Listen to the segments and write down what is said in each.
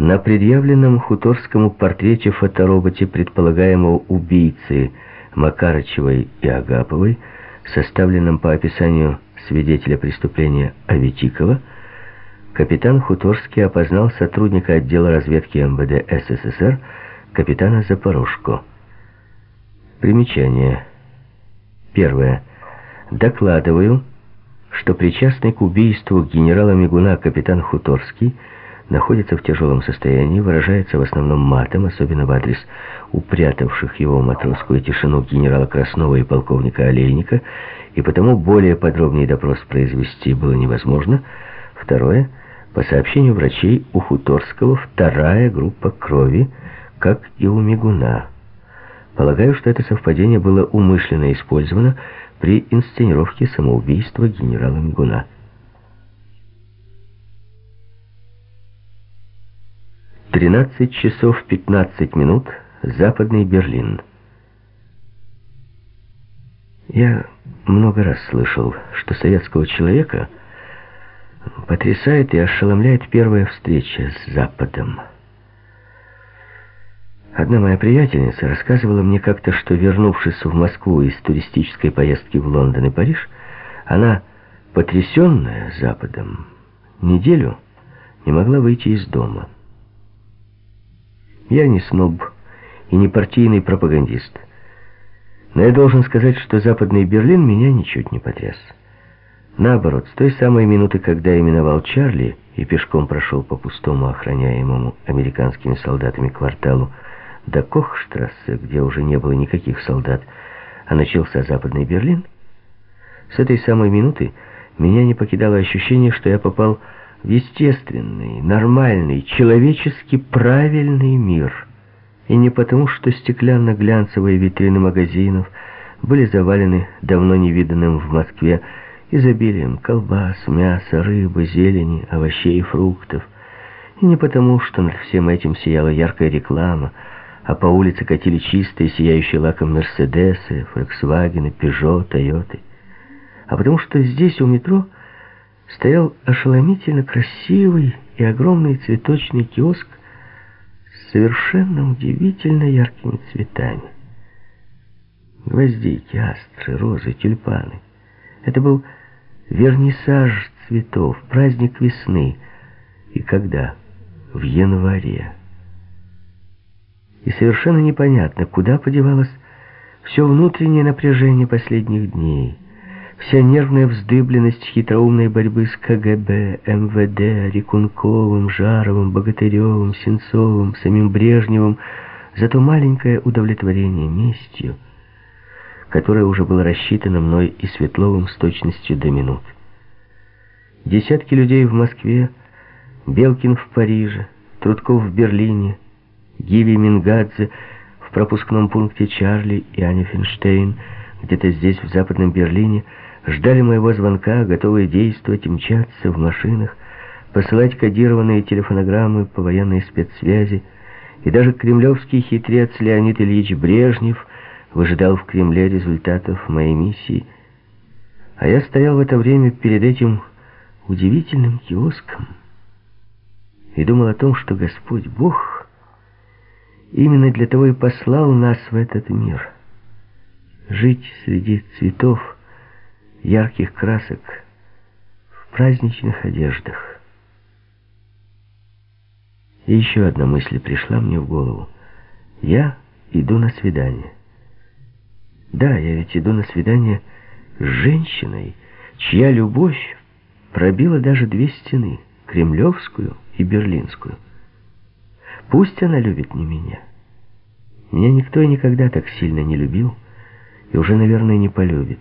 На предъявленном хуторскому портрете фотороботе предполагаемого убийцы Макарычевой и Агаповой, составленном по описанию свидетеля преступления Аветикова, капитан Хуторский опознал сотрудника отдела разведки МВД СССР капитана Запорожко. Примечание. Первое. Докладываю, что причастный к убийству генерала Мигуна капитан Хуторский находится в тяжелом состоянии, выражается в основном матом, особенно в адрес упрятавших его матросскую тишину генерала Краснова и полковника Олейника, и потому более подробный допрос произвести было невозможно. Второе. По сообщению врачей, у Хуторского вторая группа крови, как и у Мигуна. Полагаю, что это совпадение было умышленно использовано при инсценировке самоубийства генерала Мигуна. 13 часов 15 минут, Западный Берлин. Я много раз слышал, что советского человека потрясает и ошеломляет первая встреча с Западом. Одна моя приятельница рассказывала мне как-то, что, вернувшись в Москву из туристической поездки в Лондон и Париж, она, потрясенная Западом, неделю не могла выйти из дома. Я не сноб и не партийный пропагандист. Но я должен сказать, что Западный Берлин меня ничуть не потряс. Наоборот, с той самой минуты, когда именовал Чарли и пешком прошел по пустому охраняемому американскими солдатами кварталу до Кохштрассе, где уже не было никаких солдат, а начался Западный Берлин, с этой самой минуты меня не покидало ощущение, что я попал в естественный, нормальный, человечески правильный мир. И не потому, что стеклянно-глянцевые витрины магазинов были завалены давно невиданным в Москве изобилием колбас, мяса, рыбы, зелени, овощей и фруктов. И не потому, что над всем этим сияла яркая реклама, а по улице катили чистые, сияющие лаком Мерседесы, Фольксвагены, Пежо, Тойоты. А потому что здесь, у метро, стоял ошеломительно красивый и огромный цветочный киоск с совершенно удивительно яркими цветами. Гвоздики, астры, розы, тюльпаны. Это был вернисаж цветов, праздник весны. И когда? В январе. И совершенно непонятно, куда подевалось все внутреннее напряжение последних дней — Вся нервная вздыбленность хитроумной борьбы с КГБ, МВД, Рекунковым, Жаровым, Богатыревым, Сенцовым, самим Брежневым, зато маленькое удовлетворение местью, которое уже было рассчитано мной и Светловым с точностью до минут. Десятки людей в Москве, Белкин в Париже, Трудков в Берлине, Гиви Мингадзе в пропускном пункте Чарли и Аня Финштейн где-то здесь, в Западном Берлине, ждали моего звонка, готовые действовать мчаться в машинах, посылать кодированные телефонограммы по военной спецсвязи, и даже кремлевский хитрец Леонид Ильич Брежнев выжидал в Кремле результатов моей миссии. А я стоял в это время перед этим удивительным киоском и думал о том, что Господь Бог именно для того и послал нас в этот мир. Жить среди цветов, ярких красок в праздничных одеждах. И еще одна мысль пришла мне в голову. Я иду на свидание. Да, я ведь иду на свидание с женщиной, чья любовь пробила даже две стены, кремлевскую и берлинскую. Пусть она любит не меня. Меня никто и никогда так сильно не любил, и уже, наверное, не полюбит.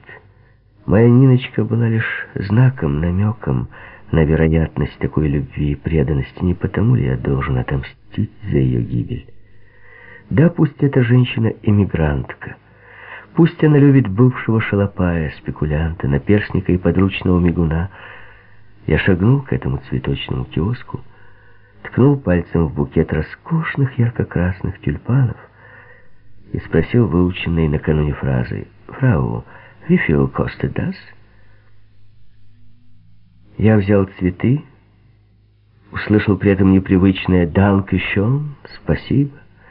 Моя Ниночка была лишь знаком, намеком на вероятность такой любви и преданности. Не потому ли я должен отомстить за ее гибель? Да, пусть эта женщина эмигрантка. Пусть она любит бывшего шалопая, спекулянта, наперсника и подручного мигуна. Я шагнул к этому цветочному киоску, ткнул пальцем в букет роскошных ярко-красных тюльпанов и спросил выученной накануне фразой «Фрау, Wie viel kostet? Я взял цветы, услышал при этом непривычное «Данк еще, спасибо».